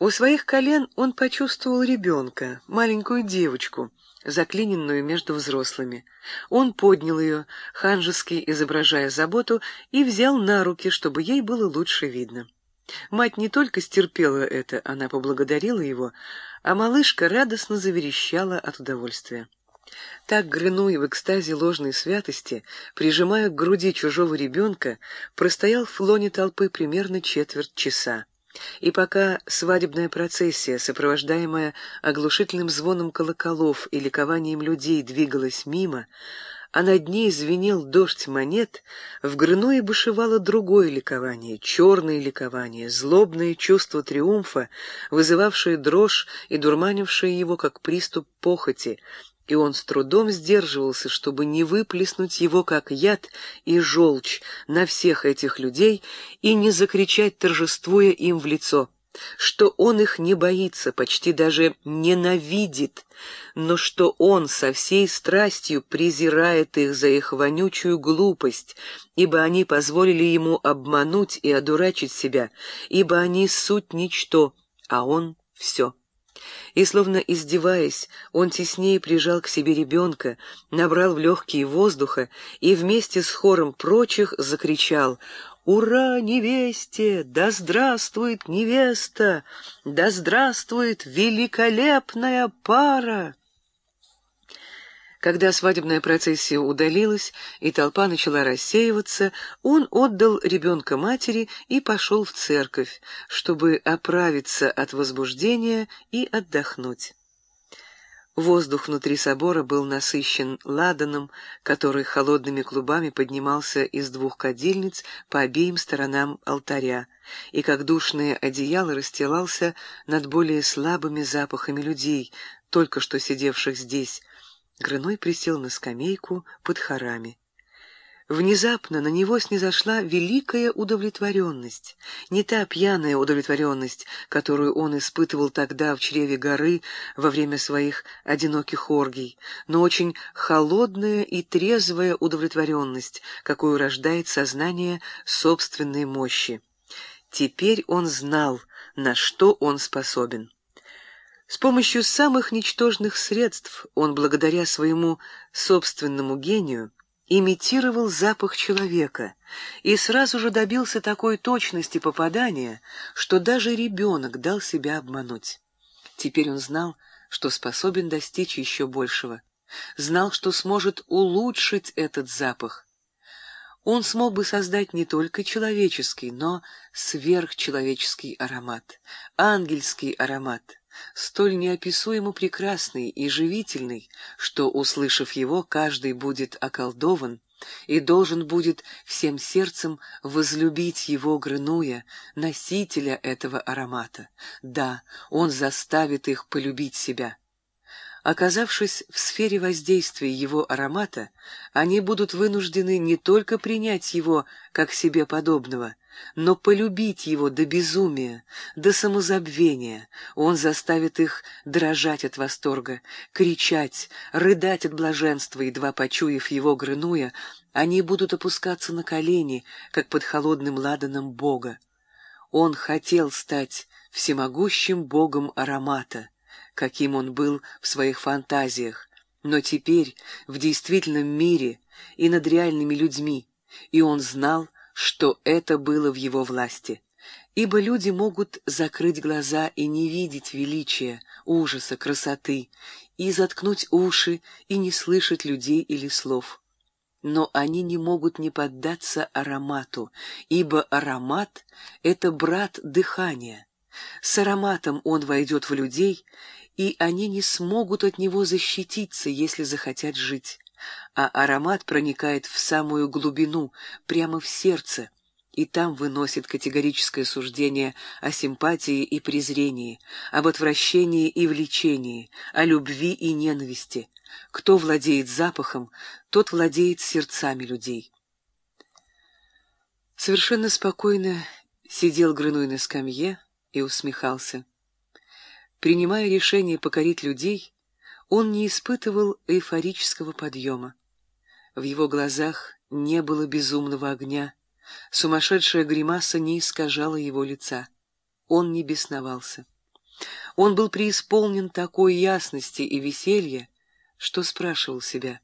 У своих колен он почувствовал ребенка, маленькую девочку, заклиненную между взрослыми. Он поднял ее, ханжески изображая заботу, и взял на руки, чтобы ей было лучше видно. Мать не только стерпела это, она поблагодарила его, а малышка радостно заверещала от удовольствия. Так Грынуй в экстазе ложной святости, прижимая к груди чужого ребенка, простоял в лоне толпы примерно четверть часа. И пока свадебная процессия, сопровождаемая оглушительным звоном колоколов и ликованием людей, двигалась мимо, а над ней звенел дождь монет, в Грыное бушевало другое ликование, черное ликование, злобное чувство триумфа, вызывавшее дрожь и дурманившее его, как приступ похоти, и он с трудом сдерживался, чтобы не выплеснуть его как яд и желчь на всех этих людей и не закричать, торжествуя им в лицо, что он их не боится, почти даже ненавидит, но что он со всей страстью презирает их за их вонючую глупость, ибо они позволили ему обмануть и одурачить себя, ибо они суть ничто, а он — все. И, словно издеваясь, он теснее прижал к себе ребенка, набрал в легкие воздуха и вместе с хором прочих закричал «Ура, невесте! Да здравствует невеста! Да здравствует великолепная пара!» Когда свадебная процессия удалилась и толпа начала рассеиваться, он отдал ребенка матери и пошел в церковь, чтобы оправиться от возбуждения и отдохнуть. Воздух внутри собора был насыщен ладаном, который холодными клубами поднимался из двух кадильниц по обеим сторонам алтаря, и как душное одеяло расстилался над более слабыми запахами людей, только что сидевших здесь, Грыной присел на скамейку под хорами. Внезапно на него снизошла великая удовлетворенность, не та пьяная удовлетворенность, которую он испытывал тогда в чреве горы во время своих одиноких оргий, но очень холодная и трезвая удовлетворенность, какую рождает сознание собственной мощи. Теперь он знал, на что он способен. С помощью самых ничтожных средств он, благодаря своему собственному гению, имитировал запах человека и сразу же добился такой точности попадания, что даже ребенок дал себя обмануть. Теперь он знал, что способен достичь еще большего, знал, что сможет улучшить этот запах. Он смог бы создать не только человеческий, но сверхчеловеческий аромат, ангельский аромат — столь неописуемо прекрасный и живительный, что, услышав его, каждый будет околдован и должен будет всем сердцем возлюбить его Грынуя, носителя этого аромата. Да, он заставит их полюбить себя. Оказавшись в сфере воздействия его аромата, они будут вынуждены не только принять его как себе подобного, но полюбить его до безумия, до самозабвения. Он заставит их дрожать от восторга, кричать, рыдать от блаженства, едва почуяв его грынуя, они будут опускаться на колени, как под холодным ладаном Бога. Он хотел стать всемогущим Богом аромата, каким он был в своих фантазиях, но теперь в действительном мире и над реальными людьми, и он знал, что это было в его власти. Ибо люди могут закрыть глаза и не видеть величия, ужаса, красоты, и заткнуть уши и не слышать людей или слов. Но они не могут не поддаться аромату, ибо аромат — это брат дыхания. С ароматом он войдет в людей, и они не смогут от него защититься, если захотят жить. А аромат проникает в самую глубину, прямо в сердце, и там выносит категорическое суждение о симпатии и презрении, об отвращении и влечении, о любви и ненависти. Кто владеет запахом, тот владеет сердцами людей. Совершенно спокойно сидел Грыной на скамье и усмехался. Принимая решение покорить людей, он не испытывал эйфорического подъема. В его глазах не было безумного огня, сумасшедшая гримаса не искажала его лица. Он не бесновался. Он был преисполнен такой ясности и веселья, что спрашивал себя —